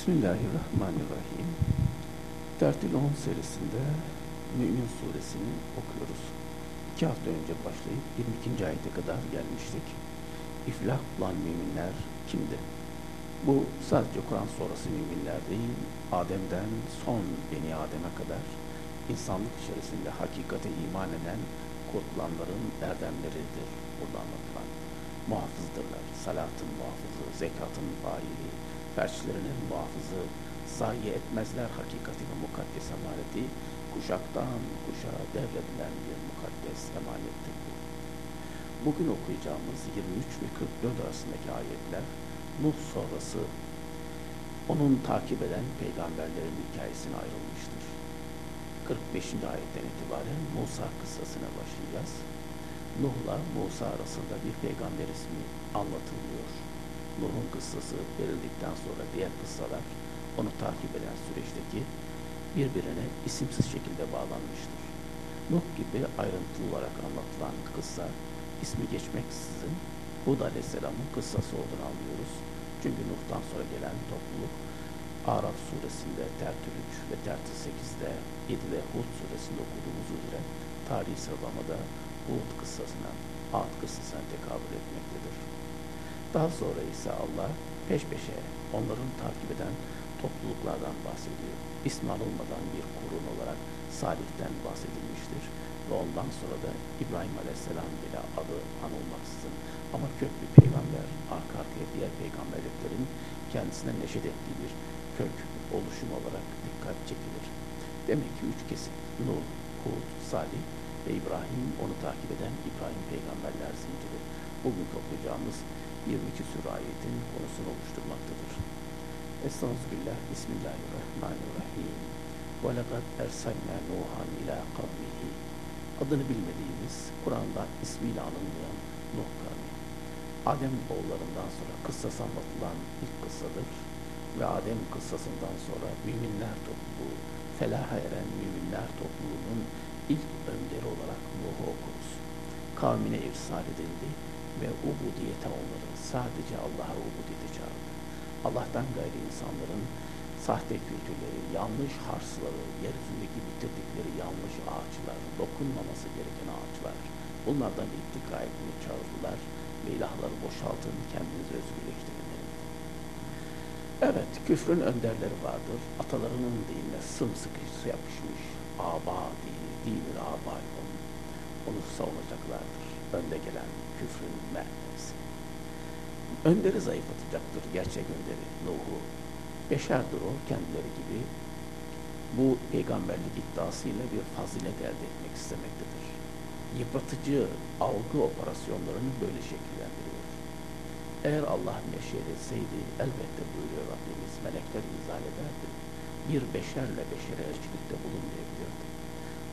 Bismillahirrahmanirrahim. Tertil 10 serisinde Mümin suresini okuyoruz. İki hafta önce başlayıp 22. ayete kadar gelmiştik. İflah bulan müminler kimdi? Bu sadece Kur'an sonrası müminler değil, Adem'den son Beni Adem'e kadar insanlık içerisinde hakikate iman eden kurtulanların erdemleridir burada anlatılan. Muhafızdırlar, salatın muhafızı, zekatın faili, ferçlerinin muhafızı, zayi etmezler hakikati ve mukaddes emaneti, kuşaktan kuşağa devredilen bir mukaddes emanettir bu. Bugün okuyacağımız 23 ve 44 arasındaki ayetler, Nuh sonrası onun takip eden peygamberlerin hikayesine ayrılmıştır. 45. ayetten itibaren Musa kıssasına başlayacağız. Nuh'la Musa arasında bir peygamber ismi anlatılıyor. Nuh'un kıssası verildikten sonra diğer kıssalar onu takip eden süreçteki birbirine isimsiz şekilde bağlanmıştır. Nuh gibi ayrıntılı olarak anlatılan kıssa ismi geçmeksizin Hud Aleyhisselam'ın kıssası olduğunu anlıyoruz. Çünkü Nuh'tan sonra gelen topluluk Araf suresinde Tertül 3 ve Tertül 8'de 7 ve Hud suresinde okuduğumuz üzere tarihi sıralamada Hud kıssasına, Ad kıssasına tekabül etmektedir. Daha sonra ise Allah peş peşe onların takip eden topluluklardan bahsediyor. İsmi anılmadan bir kurun olarak Salih'ten bahsedilmiştir. Ve ondan sonra da İbrahim Aleyhisselam bile adı anılmaksızın ama kök bir peygamber arka arkaya diğer peygamberliklerin kendisine neşet ettiği bir kök oluşum olarak dikkat çekilir. Demek ki üç kesim Nuh, Hud, Salih ve İbrahim onu takip eden İbrahim peygamberler zinciri. Bugün okuyacağımız 22 sür ayetin konusunu oluşturmaktadır. Estağfirullah, Bismillahirrahmanirrahim. Ve lekad ersalna Nuhan ila kavmihi. Adını bilmediğimiz, Kur'an'da ismiyle anılmayan Nuh kavmi. Adem oğullarından sonra kıssas anlatılan ilk kıssadır. Ve Adem kıssasından sonra müminler topluluğu, felaha eren müminler topluluğunun ilk önderi olarak Nuh'u okuruz. Kavmine irsal edildi ve ubudiyete onları sadece Allah'a ubudiyete çağırdı. Allah'tan gayri insanların sahte kültürleri, yanlış harsları, yeryüzündeki bitirdikleri yanlış ağaçlar, dokunmaması gereken ağaçlar, bunlardan ittika etmeye çağırdılar ve ilahları boşaltın, kendinizi özgürleştirin. Evet, küfrün önderleri vardır. Atalarının dinine sımsıkı yapışmış. Aba dini, dinin aba onu savunacaklardır. Önde gelen küfrün merkezi. Önderi zayıflatacaktır, gerçek önderi, Nuh'u. Beşerdir o, kendileri gibi. Bu peygamberlik iddiasıyla bir fazilet elde etmek istemektedir. Yıpratıcı algı operasyonlarını böyle şekillendiriyor. Eğer Allah meşiyet etseydi elbette buyuruyor Rabbimiz melekler izah ederdi. Bir beşerle beşere elçilikte bulunmayabilirdi.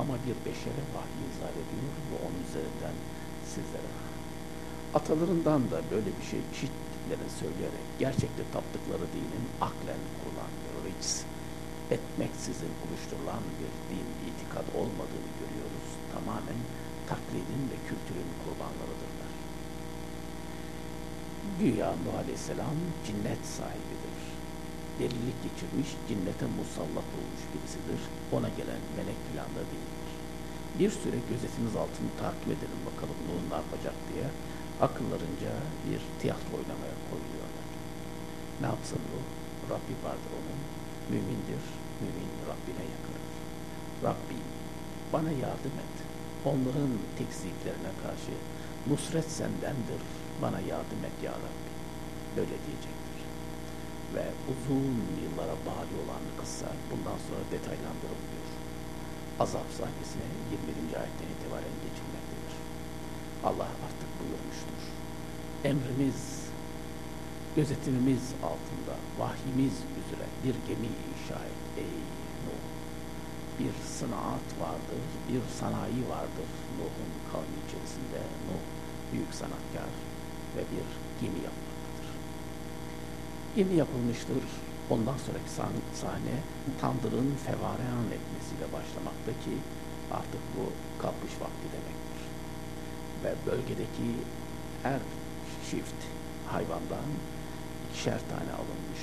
Ama bir beşere vahiy izah ediyor üzerinden sizlere. Atalarından da böyle bir şey işittiklerini söyleyerek gerçekte taptıkları dinin aklen kurulan rics etmeksizin oluşturulan bir din itikad olmadığını görüyoruz. Tamamen taklidin ve kültürün kurbanlarıdırlar. Güya Nuh Aleyhisselam cinnet sahibidir. Delilik geçirmiş, cinnete musallat olmuş birisidir. Ona gelen melek planda değildir. Bir süre gözetimiz altını takip edelim bakalım Nuh ne yapacak diye akıllarınca bir tiyatro oynamaya koyuyorlar. Ne yapsın bu? Rabbi vardır onun. Mümindir. Mümin Rabbine yakınır. Rabbi bana yardım et. Onların tekziplerine karşı nusret sendendir. Bana yardım et ya Rabbi. Böyle diyecektir. Ve uzun yıllara bağlı olan kıssa bundan sonra detaylandırılıyor. Azap sahnesine 21. ayetten itibaren geçilmektedir. Allah artık buyurmuştur. Emrimiz, gözetimimiz altında, vahyimiz üzere bir gemi inşa et ey Nuh. Bir sınaat vardır, bir sanayi vardır Nuh'un kavmi içerisinde. Nuh büyük sanatkar ve bir gemi yapmaktadır. Gemi yapılmıştır. Ondan sonraki sahne tandırın fevarean etmesiyle başlamakta ki artık bu kalkış vakti demektir. Ve bölgedeki her çift hayvandan ikişer tane alınmış.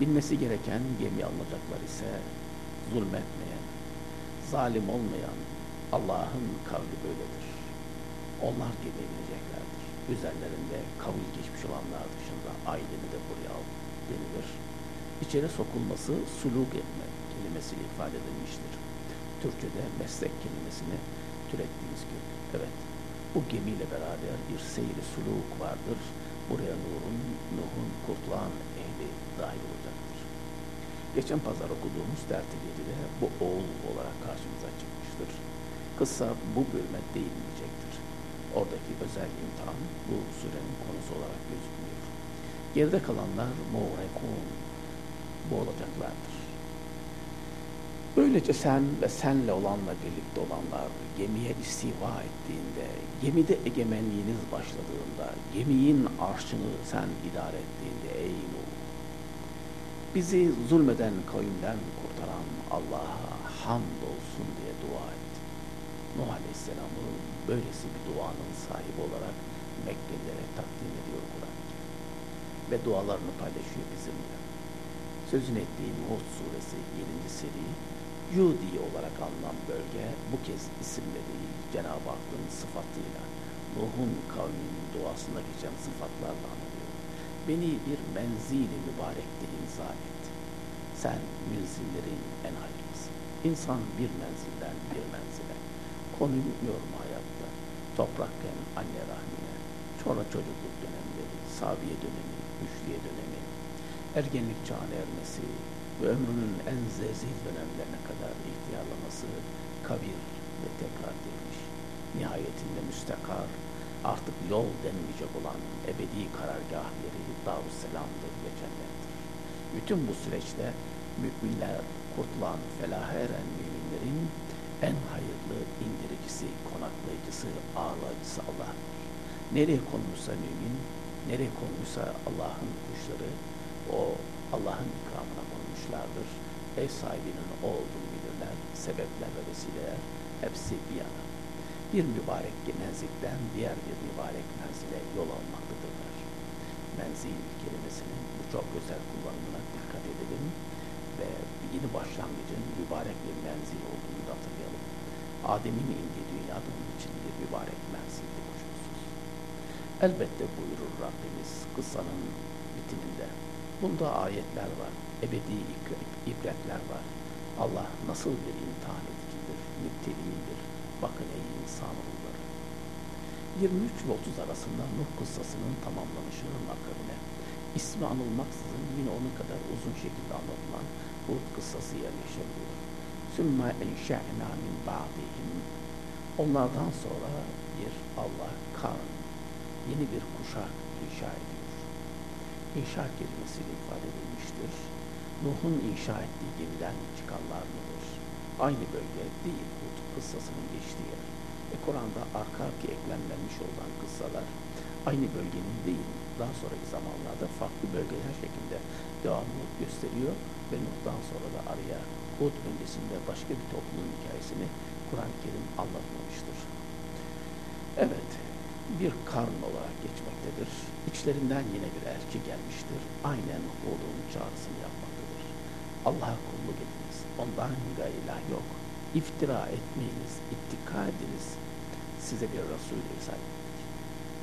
Bilmesi gereken gemi alınacaklar ise zulmetmeyen, zalim olmayan Allah'ın kavli böyledir. Onlar gemiye bineceklerdir. Üzerlerinde kabul geçmiş olanlar dışında aileni de buraya al denilir. İçeri sokulması suluk etme kelimesiyle ifade edilmiştir. Türkçe'de meslek kelimesini türettiğimiz gibi. Evet, bu gemiyle beraber bir seyri suluk vardır. Buraya Nur'un, Nuh'un kurtulan ehli dahil olacaktır. Geçen pazar okuduğumuz tertip de bu oğul olarak karşımıza çıkmıştır. Kısa bu bölüme değinmeyecektir. Oradaki özel imtihan bu sürenin konusu olarak gözükmüyor. Geride kalanlar muğrekun, boğulacaklardır. Böylece sen ve senle olanla birlikte olanlar gemiye istiva ettiğinde, gemide egemenliğiniz başladığında, geminin arşını sen idare ettiğinde ey Nuh, bizi zulmeden kavimden kurtaran Allah'a hamd olsun diye dua et. Nuh Aleyhisselam'ı böylesi bir duanın sahibi olarak Mekkelilere takdim ediyor Kur'an ve dualarını paylaşıyor bizimle. Sözünü ettiğim Hud suresi 7. seri Yudi olarak alınan bölge bu kez isimle değil Cenab-ı Hakk'ın sıfatıyla Nuh'un kavminin duasında geçen sıfatlarla anılıyor. Beni bir menzili mübarekte inzal et. Sen menzillerin en hayırlısı. İnsan bir menzilden bir menzile. Konulmuyor mu hayatta? Toprakken anne rahmine, sonra çocukluk dönemleri, sabiye dönemi, müşriye dönemi, ergenlik çağına ermesi, ve ömrünün en zezil dönemlerine kadar ihtiyarlaması kabir ve tekrar dirilmiş. Nihayetinde müstakar, artık yol denmeyecek olan ebedi karargah yeri Darüsselam'dır ve cennettir. Bütün bu süreçte müminler, kurtulan, felaha eren müminlerin en hayırlı indiricisi, konaklayıcısı, ağırlayıcısı Allah'tır. Nereye konmuşsa mümin, nereye konmuşsa Allah'ın kuşları, o Allah'ın ikramına konmuşlardır. Ev sahibinin o olduğunu bilirler. Sebepler ve vesileler hepsi bir yana. Bir mübarek menzilden diğer bir mübarek menzile yol almaktadırlar. Menzil kelimesinin bu çok özel kullanımına dikkat edelim ve yeni başlangıcın mübarek bir menzil olduğunu da hatırlayalım. Adem'in indiği dünyada onun için bir mübarek menzildi kuşkusuz. Elbette buyurur Rabbimiz kıssanın Bunda ayetler var, ebedi ibretler var. Allah nasıl bir imtihan edicidir, müpteliyindir. Bakın ey insanoğulları. 23 ve 30 arasında Nuh kıssasının tamamlanışının akabine ismi anılmaksızın yine onun kadar uzun şekilde anlatılan Hud kıssası yerleşebiliyor. Sümme enşe'na min ba'dihim Onlardan sonra bir Allah kan, yeni bir kuşak inşa ediyor inşa kelimesiyle ifade edilmiştir. Nuh'un inşa ettiği gemiden çıkanlar mıdır? Aynı bölge değil Hud kıssasının geçtiği yer. Ve Kur'an'da arka arkaya eklenmemiş olan kıssalar aynı bölgenin değil, daha sonraki zamanlarda farklı bölgeler şeklinde devamlı gösteriyor ve Nuh'dan sonra da araya Hud öncesinde başka bir toplumun hikayesini Kur'an-ı Kerim anlatmamıştır. Evet, bir karn olarak geçmektedir. İçlerinden yine bir erki gelmiştir. Aynen Hud'un çağrısını yapmaktadır. Allah'a kulluk ediniz. Ondan gayrı yok. İftira etmeyiniz, ittika ediniz. Size bir Resul irsal ettik.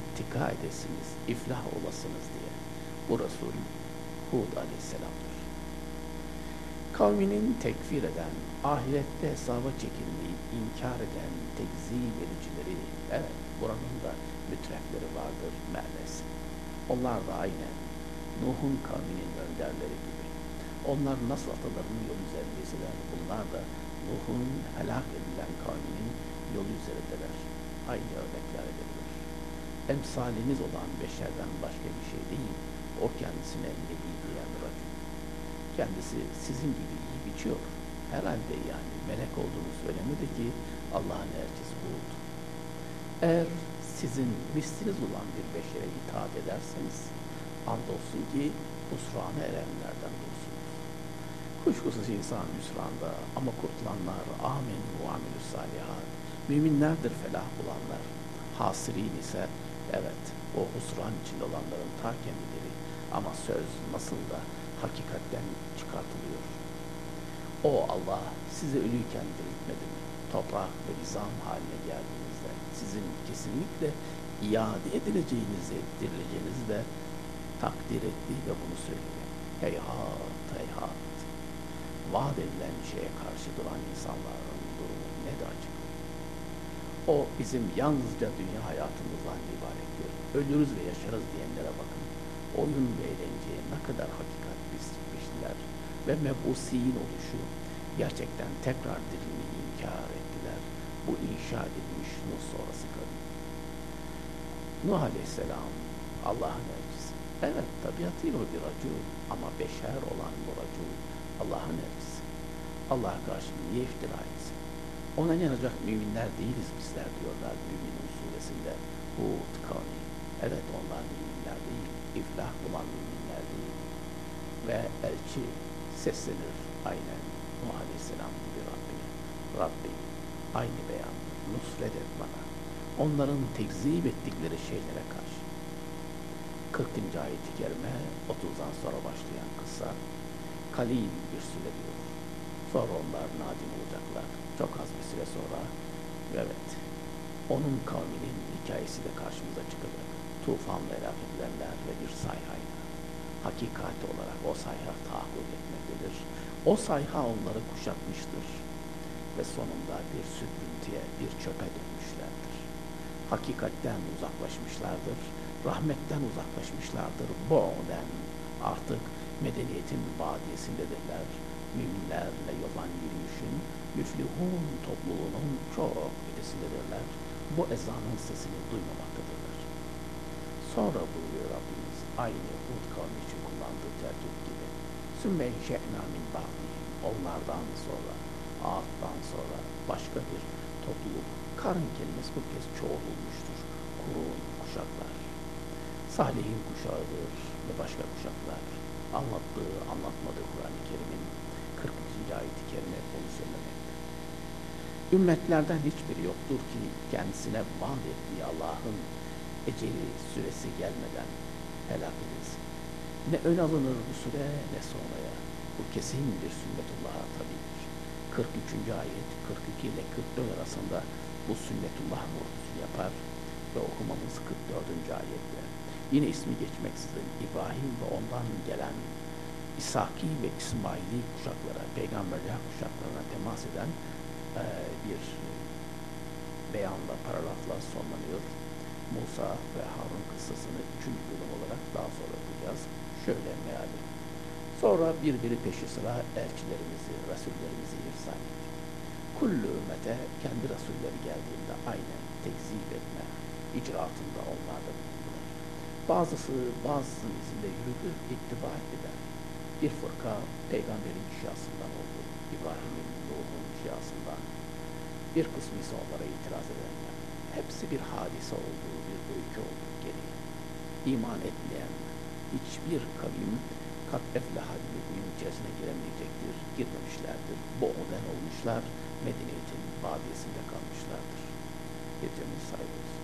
İttika edesiniz, iflah olasınız diye. Bu Resul Hud aleyhisselamdır. Kavminin tekfir eden, ahirette hesaba çekilmeyi inkar eden tekzip edicileri, evet buranın da mütrefleri vardır maalesef. Onlar da aynen Nuh'un kavminin önderleri gibi. Onlar nasıl atalarının yol üzerindeyseler bunlar da Nuh'un helak edilen kavminin yolu üzerindeler. Aynı örnekler edilir. Emsaliniz olan beşerden başka bir şey değil. O kendisine nebi diyen racun. Kendisi sizin gibi iyi biçiyor. Herhalde yani melek olduğunu söylemedi ki Allah'ın elçisi buldu. Eğer sizin misliniz olan bir beşere itaat ederseniz andolsun ki husrana erenlerden olursunuz. Kuşkusuz insan hüsranda ama kurtulanlar amin ve amilü salihat müminlerdir felah bulanlar. Hasirin ise evet o husran içinde olanların ta kendileri. Ama söz nasıl da hakikatten çıkartılıyor. O Allah sizi ölüyken diriltmedi mi? Toprak ve nizam haline geldiğinizde sizin kesinlikle iade edileceğinizi, dirileceğinizi de takdir etti ve bunu söylüyor. Heyhat, heyhat. Vaat edilen şeye karşı duran insanların durumu ne de acı. O bizim yalnızca dünya hayatımızdan ibarettir. Ölürüz ve yaşarız diyenlere bakın. Oyun ve eğlenceye ne kadar hakikat biçmişler ve mebusiyin oluşu gerçekten tekrar dirilmeyi inkar ettiler. Bu inşa edilmiş Nuh sonrası kadın. Nuh Aleyhisselam Allah'ın elçisi. Evet tabiatıyla bir racul ama beşer olan bu racul Allah'ın elçisi. Allah'a karşı niye iftira etsin? Ona inanacak müminler değiliz bizler diyorlar Müminun suresinde. Hud kavmi. Evet onlar değil. İflah bulan müminler. Ve elçi seslenir aynen Nuh Aleyhisselam gibi Rabbine. Rabbi aynı beyan nusret et bana. Onların tekzip ettikleri şeylere karşı. 40. ayet-i kerime 30'dan sonra başlayan kısa kalil bir süre diyor. Sonra onlar nadim olacaklar. Çok az bir süre sonra evet onun kavminin hikayesi de karşımıza çıkacak. Tufanla edilenler ve bir sayhayla. Hakikati olarak o sayha tahakkuk etmektedir. O sayha onları kuşatmıştır. Ve sonunda bir süprüntüye, bir çöpe dönmüşlerdir. Hakikatten uzaklaşmışlardır. Rahmetten uzaklaşmışlardır. Bo'den artık medeniyetin vadiyesindedirler müminlerle yalan yürüyüşün, müflihun topluluğunun çok ötesindedirler. Bu ezanın sesini duymamaktadırlar. Sonra buyuruyor Rabbimiz aynı Hud kavmi için kullandığı tercih gibi. Sümme inşe'na min. Onlardan sonra, Ağat'tan sonra başka bir topluluk. Karın kelimesi bu kez çoğulmuştur. Kurun, kuşaklar. Salih'in kuşağıdır ve başka kuşaklar. Anlattığı, anlatmadığı Kur'an-ı Kerim'in 40. ayet-i kerime bunu söylemekte. Ümmetlerden hiçbiri yoktur ki kendisine vaat ettiği Allah'ın eceli süresi gelmeden helak edilsin. Ne ön alınır bu süre ne sonraya. Bu kesin bir sünnetullah'a tabidir. 43. ayet 42 ile 44 arasında bu sünnetullah vurgusu yapar ve okumamız 44. ayette. Yine ismi geçmeksizin İbrahim ve ondan gelen İshaki ve İsmaili kuşaklara, peygamberler kuşaklarına temas eden e, bir beyanla, paragrafla sonlanıyor. Musa ve Harun kıssasını üçüncü bölüm olarak daha sonra okuyacağız. Şöyle meali. Sonra birbiri peşi sıra elçilerimizi, rasullerimizi irsan etti. Kullu ümmete kendi rasulleri geldiğinde aynen tekzip etme icraatında onlar da bulundular. Bazısı bazısının izinde yürüdü, ittiba ettiler bir fırka peygamberin şiasından oldu. İbrahim'in, Nuh'un şiasından. Bir kısmı ise onlara itiraz edenler. Hepsi bir hadise oldu, bir öykü oldu geriye. İman etmeyen hiçbir kavim kat eflahal mümin içerisine giremeyecektir, girmemişlerdir. Boğulen olmuşlar, medeniyetin vadisinde kalmışlardır. Gecemiz sayılır.